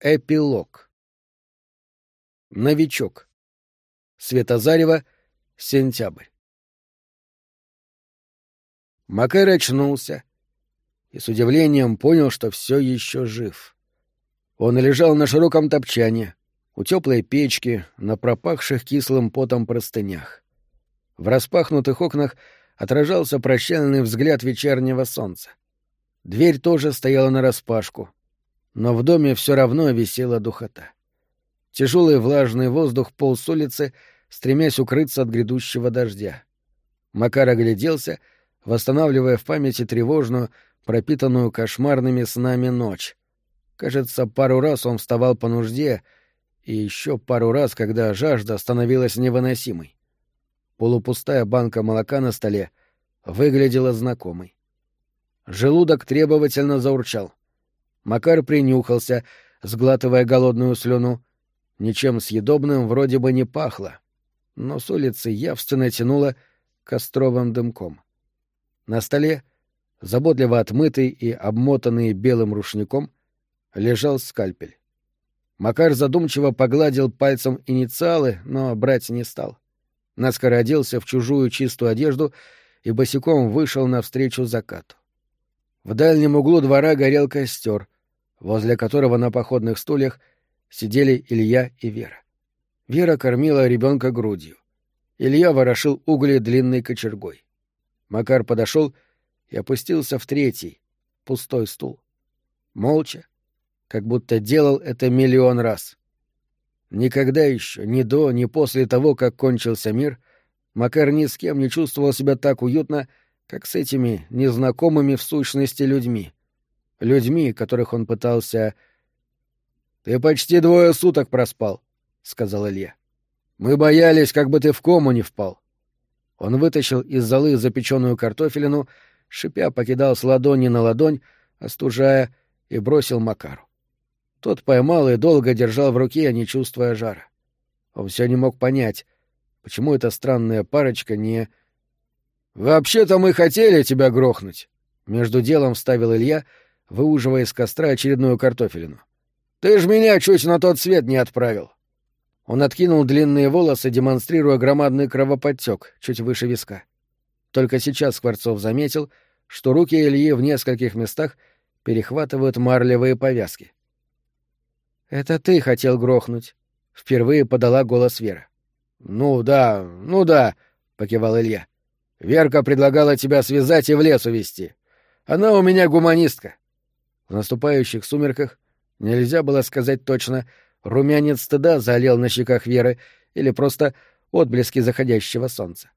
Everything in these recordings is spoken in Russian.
Эпилог. Новичок. Светозарева. Сентябрь. Макар очнулся и с удивлением понял, что все еще жив. Он лежал на широком топчане, у теплой печки, на пропахших кислым потом простынях. В распахнутых окнах отражался прощальный взгляд вечернего солнца. Дверь тоже стояла нараспашку — но в доме все равно висела духота. Тяжелый влажный воздух полз улицы, стремясь укрыться от грядущего дождя. Макар огляделся, восстанавливая в памяти тревожную, пропитанную кошмарными снами ночь. Кажется, пару раз он вставал по нужде, и еще пару раз, когда жажда становилась невыносимой. Полупустая банка молока на столе выглядела знакомой. Желудок требовательно заурчал. Макар принюхался, сглатывая голодную слюну. Ничем съедобным вроде бы не пахло, но с улицы явственно тянуло костровым дымком. На столе, заботливо отмытый и обмотанный белым рушником, лежал скальпель. Макар задумчиво погладил пальцем инициалы, но брать не стал. Наскоро оделся в чужую чистую одежду и босиком вышел навстречу закату. В дальнем углу двора горел костер — возле которого на походных стульях сидели Илья и Вера. Вера кормила ребенка грудью. Илья ворошил угли длинной кочергой. Макар подошел и опустился в третий, пустой стул. Молча, как будто делал это миллион раз. Никогда еще, ни до, ни после того, как кончился мир, Макар ни с кем не чувствовал себя так уютно, как с этими незнакомыми в сущности людьми — людьми, которых он пытался... — Ты почти двое суток проспал, — сказал Илья. — Мы боялись, как бы ты в кому не впал. Он вытащил из золы запеченную картофелину, шипя покидал с ладони на ладонь, остужая, и бросил Макару. Тот поймал и долго держал в руке, не чувствуя жара. Он все не мог понять, почему эта странная парочка не... «Вообще-то мы хотели тебя грохнуть», — между делом вставил Илья — выуживая из костра очередную картофелину. «Ты ж меня чуть на тот свет не отправил!» Он откинул длинные волосы, демонстрируя громадный кровоподтек чуть выше виска. Только сейчас Скворцов заметил, что руки Ильи в нескольких местах перехватывают марлевые повязки. «Это ты хотел грохнуть», — впервые подала голос Вера. «Ну да, ну да», — покивал Илья. «Верка предлагала тебя связать и в лес увести. Она у меня гуманистка. В наступающих сумерках нельзя было сказать точно, румянец стыда залил на щеках Веры или просто отблески заходящего солнца.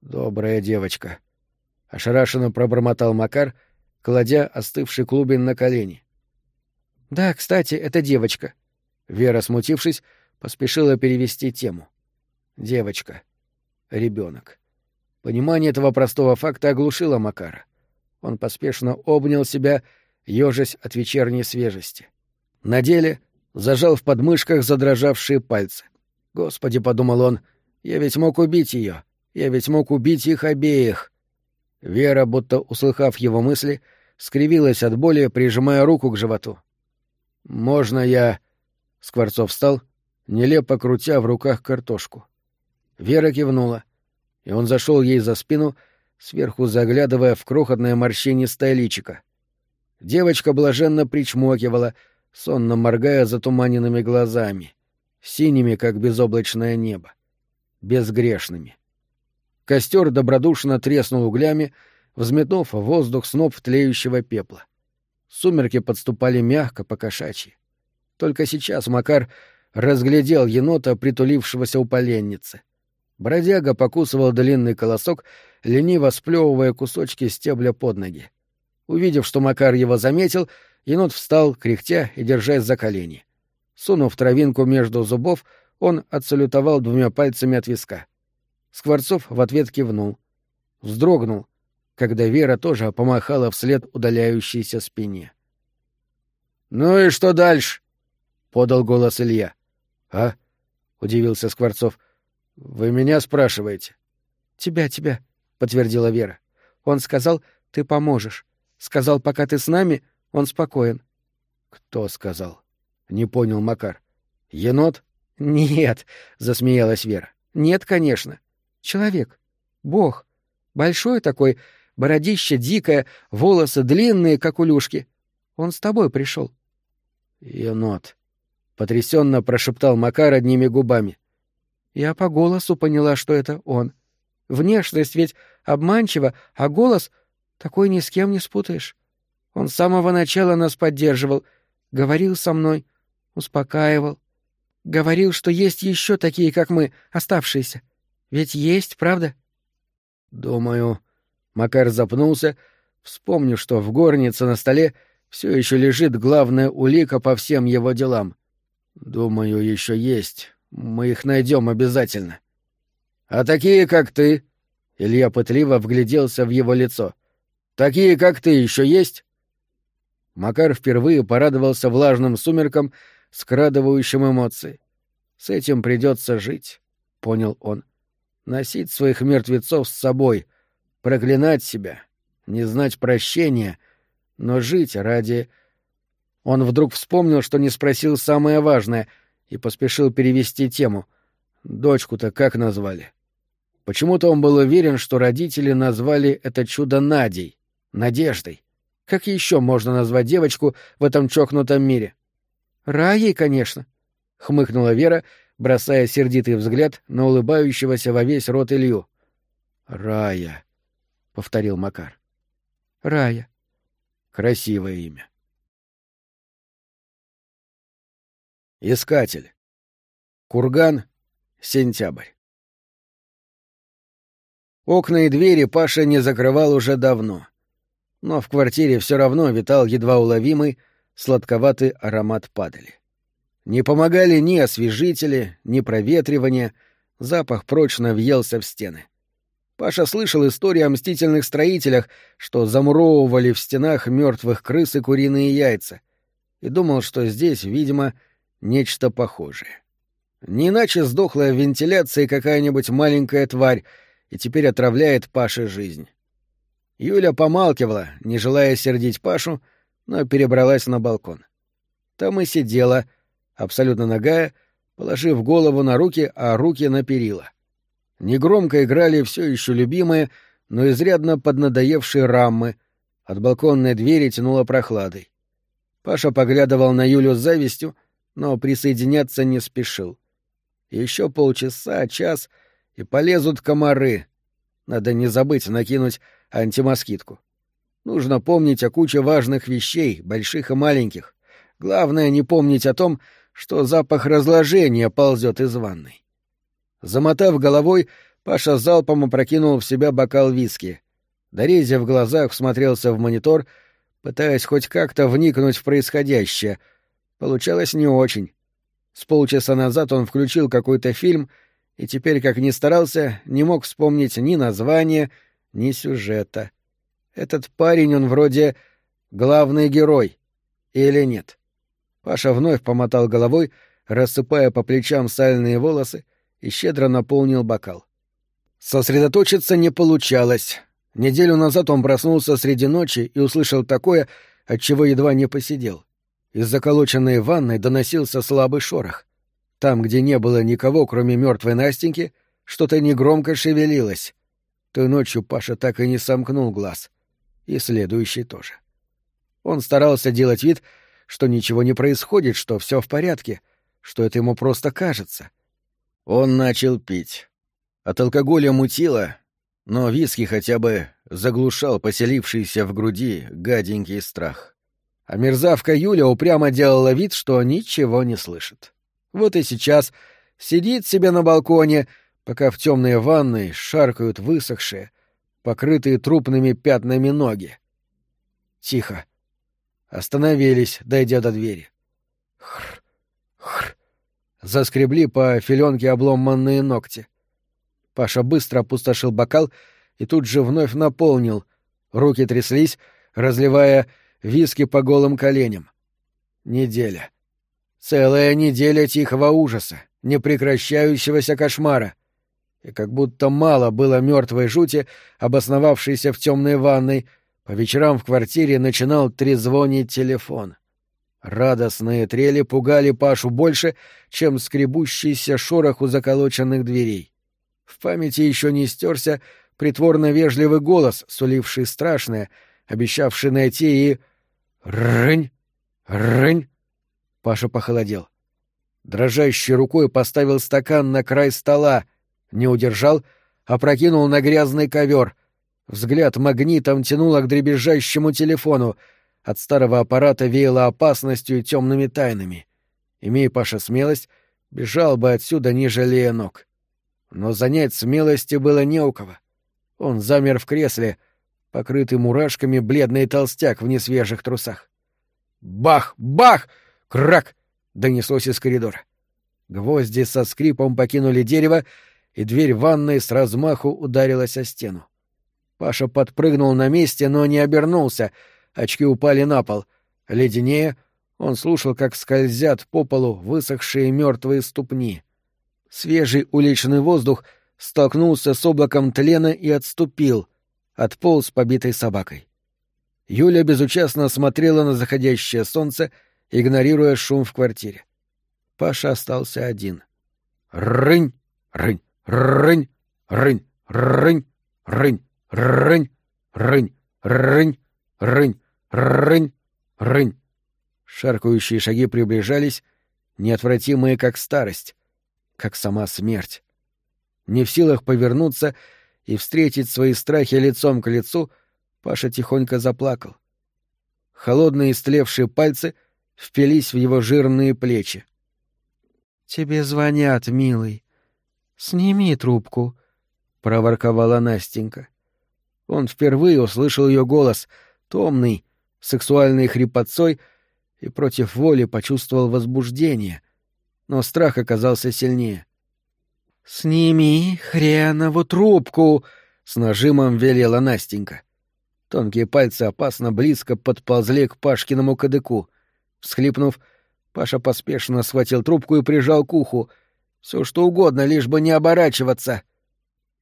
«Добрая девочка», — ошарашенно пробормотал Макар, кладя остывший клубень на колени. «Да, кстати, это девочка». Вера, смутившись, поспешила перевести тему. «Девочка. Ребенок. Понимание этого простого факта оглушило Макара. Он поспешно обнял себя ежась от вечерней свежести. На деле зажал в подмышках задрожавшие пальцы. «Господи», — подумал он, — «я ведь мог убить ее, я ведь мог убить их обеих». Вера, будто услыхав его мысли, скривилась от боли, прижимая руку к животу. «Можно я...» — Скворцов встал, нелепо крутя в руках картошку. Вера кивнула, и он зашел ей за спину, сверху заглядывая в крохотное морщинистое личико. Девочка блаженно причмокивала, сонно моргая затуманенными глазами, синими, как безоблачное небо, безгрешными. Костер добродушно треснул углями, взметнув в воздух сноп тлеющего пепла. Сумерки подступали мягко, по кошачьи. Только сейчас Макар разглядел енота, притулившегося у поленницы. Бродяга покусывал длинный колосок, лениво сплевывая кусочки стебля под ноги. Увидев, что Макар его заметил, енот встал, кряхтя и держась за колени. Сунув травинку между зубов, он отсалютовал двумя пальцами от виска. Скворцов в ответ кивнул. Вздрогнул, когда Вера тоже помахала вслед удаляющейся спине. «Ну и что дальше?» — подал голос Илья. «А?» — удивился Скворцов. «Вы меня спрашиваете?» «Тебя, тебя», — подтвердила Вера. «Он сказал, ты поможешь. Сказал, пока ты с нами, он спокоен. Кто сказал? — не понял Макар. «Енот?» «Нет», — засмеялась Вера. «Нет, конечно. Человек. Бог. Большой такой, бородище дикое, волосы длинные, как у Люшки. Он с тобой пришел. «Енот», — потрясенно прошептал Макар одними губами. Я по голосу поняла, что это он. Внешность ведь обманчива, а голос такой ни с кем не спутаешь. Он с самого начала нас поддерживал, говорил со мной, успокаивал. Говорил, что есть еще такие, как мы, оставшиеся. Ведь есть, правда? Думаю, Макар запнулся, вспомнив, что в горнице на столе все еще лежит главная улика по всем его делам. Думаю, еще есть. Мы их найдем обязательно. А такие, как ты, Илья пытливо вгляделся в его лицо. Такие, как ты, еще есть? Макар впервые порадовался влажным сумеркам, скрадывающим эмоции. С этим придется жить, понял он. Носить своих мертвецов с собой, проклинать себя, не знать прощения, но жить ради... Он вдруг вспомнил, что не спросил самое важное, и поспешил перевести тему. Дочку-то как назвали? Почему-то он был уверен, что родители назвали это чудо Надей, Надеждой. Как еще можно назвать девочку в этом чокнутом мире? Раей, конечно, — хмыкнула Вера, бросая сердитый взгляд на улыбающегося во весь рот Илью. «Рая», — повторил Макар. «Рая». Красивое имя. Искатель. Курган. Сентябрь. Окна и двери Паша не закрывал уже давно. Но в квартире все равно витал едва уловимый, сладковатый аромат падали. Не помогали ни освежители, ни проветривание, запах прочно въелся в стены. Паша слышал истории о мстительных строителях, что замуровывали в стенах мертвых крыс и куриные яйца, и думал, что здесь, видимо, нечто похожее. Не иначе сдохла в вентиляции какая-нибудь маленькая тварь и теперь отравляет Паше жизнь. Юля помалкивала, не желая сердить Пашу, но перебралась на балкон. Там и сидела, абсолютно нагая, положив голову на руки, а руки на перила. Негромко играли все еще любимые, но изрядно поднадоевшие раммы. От балконной двери тянуло прохладой. Паша поглядывал на Юлю с завистью, но присоединяться не спешил. Еще полчаса, час, и полезут комары. Надо не забыть накинуть антимоскитку. Нужно помнить о куче важных вещей, больших и маленьких. Главное — не помнить о том, что запах разложения ползет из ванной. Замотав головой, Паша залпом опрокинул в себя бокал виски. Дорезя в глазах всмотрелся в монитор, пытаясь хоть как-то вникнуть в происходящее. Получалось не очень. С полчаса назад он включил какой-то фильм и теперь, как ни старался, не мог вспомнить ни названия, ни сюжета. Этот парень, он вроде главный герой. Или нет? Паша вновь помотал головой, рассыпая по плечам сальные волосы, и щедро наполнил бокал. Сосредоточиться не получалось. Неделю назад он проснулся среди ночи и услышал такое, от чего едва не посидел. Из заколоченной ванной доносился слабый шорох. Там, где не было никого, кроме мертвой Настеньки, что-то негромко шевелилось. Той ночью Паша так и не сомкнул глаз. И следующий тоже. Он старался делать вид, что ничего не происходит, что все в порядке, что это ему просто кажется. Он начал пить. От алкоголя мутило, но виски хотя бы заглушал поселившийся в груди гаденький страх. А мерзавка Юля упрямо делала вид, что ничего не слышит. Вот и сейчас сидит себе на балконе, пока в темной ванной шаркают высохшие, покрытые трупными пятнами ноги. Тихо. Остановились, дойдя до двери. Хр, хр. Заскребли по филенке обломанные ногти. Паша быстро опустошил бокал и тут же вновь наполнил. Руки тряслись, разливая виски по голым коленям. Неделя. Целая неделя тихого ужаса, непрекращающегося кошмара. И как будто мало было мертвой жути, обосновавшейся в темной ванной, по вечерам в квартире начинал трезвонить телефон. Радостные трели пугали Пашу больше, чем скребущийся шорох у заколоченных дверей. В памяти еще не стерся притворно вежливый голос, суливший страшное, обещавший найти и... Рынь! Рынь! Паша похолодел. Дрожащей рукой поставил стакан на край стола, не удержал, опрокинул на грязный ковер. Взгляд магнитом тянуло к дребезжащему телефону — от старого аппарата веяло опасностью и темными тайнами. Имея Паша смелость, бежал бы отсюда, не жалея ног. Но занять смелости было не у кого. Он замер в кресле, покрытый мурашками бледный толстяк в несвежих трусах. «Бах! Бах! Крак!» — донеслось из коридора. Гвозди со скрипом покинули дерево, и дверь ванной с размаху ударилась о стену. Паша подпрыгнул на месте, но не обернулся — Очки упали на пол. Леденее он слушал, как скользят по полу высохшие мертвые ступни. Свежий уличный воздух столкнулся с облаком тлена и отступил, отполз побитой собакой. Юля безучастно смотрела на заходящее солнце, игнорируя шум в квартире. Паша остался один. Рынь, рынь, рынь, рынь, рынь, рынь, рынь, рынь, рынь, рынь. Рынь! Рынь! Шаркающие шаги приближались, неотвратимые как старость, как сама смерть. Не в силах повернуться и встретить свои страхи лицом к лицу, Паша тихонько заплакал. Холодные истлевшие пальцы впились в его жирные плечи. — Тебе звонят, милый. Сними трубку, — проворковала Настенька. Он впервые услышал ее голос, томный, сексуальной хрипотцой и против воли почувствовал возбуждение, но страх оказался сильнее. «Сними хренову трубку!» — с нажимом велела Настенька. Тонкие пальцы опасно близко подползли к Пашкиному кадыку. Всхлипнув, Паша поспешно схватил трубку и прижал к уху. Все что угодно, лишь бы не оборачиваться.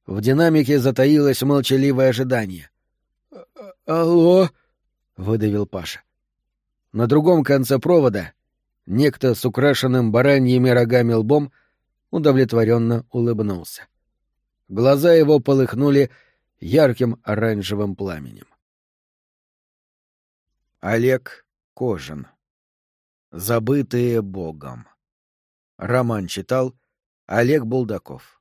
В динамике затаилось молчаливое ожидание. «А, а, «Алло?» — выдавил Паша. На другом конце провода некто с украшенным бараньими рогами лбом удовлетворенно улыбнулся. Глаза его полыхнули ярким оранжевым пламенем. Олег Кожин. Забытые Богом. Роман читал Олег Булдаков.